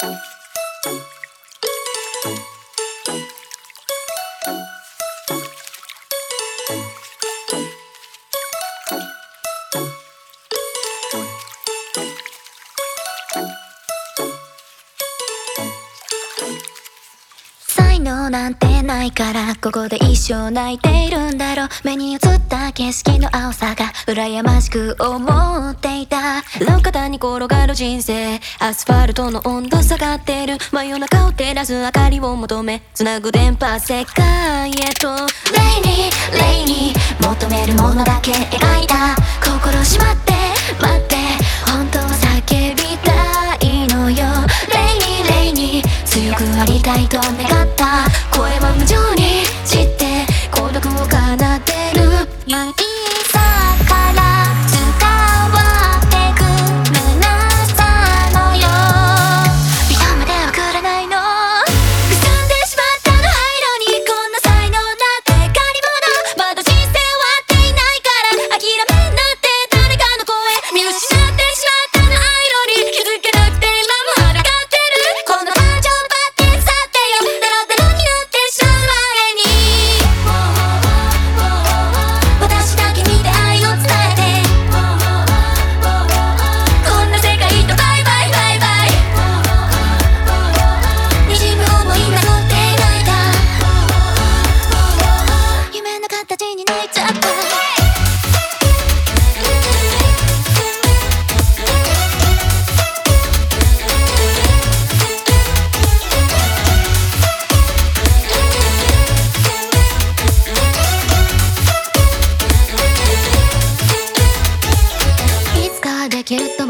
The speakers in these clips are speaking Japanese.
Thank you. 能なんてないからここで一生泣いているんだろう。目に映った景色の青さが羨ましく思っていた。路肩に転がる人生。アスファルトの温度下がってる。真夜中を照らす明かりを求めつなぐ電波世界へと。レイニーレイニー求めるものだけ描いた。心しまって待って。本当は叫びたいのよ。レイニーレイニー強くありたいと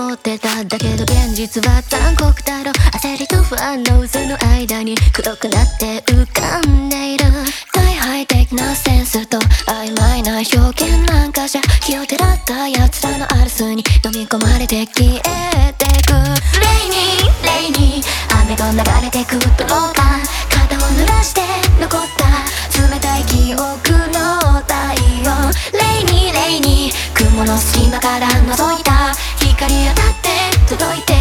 思ってた。だけど現実は残酷だろ。焦りと不安の渦の間に黒くなって浮かんでいる。大敗的なセンスと曖昧な表現なんかじゃ気をてらった奴らのアルスに飲み込まれて消えてく。レイニーレイニー雨と流れてくどうか。肩を濡らして残った。冷たい記憶の太陽レイニーレイニー雲の隙間から覗いた。光当たって届いて